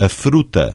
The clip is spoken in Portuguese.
a fruta.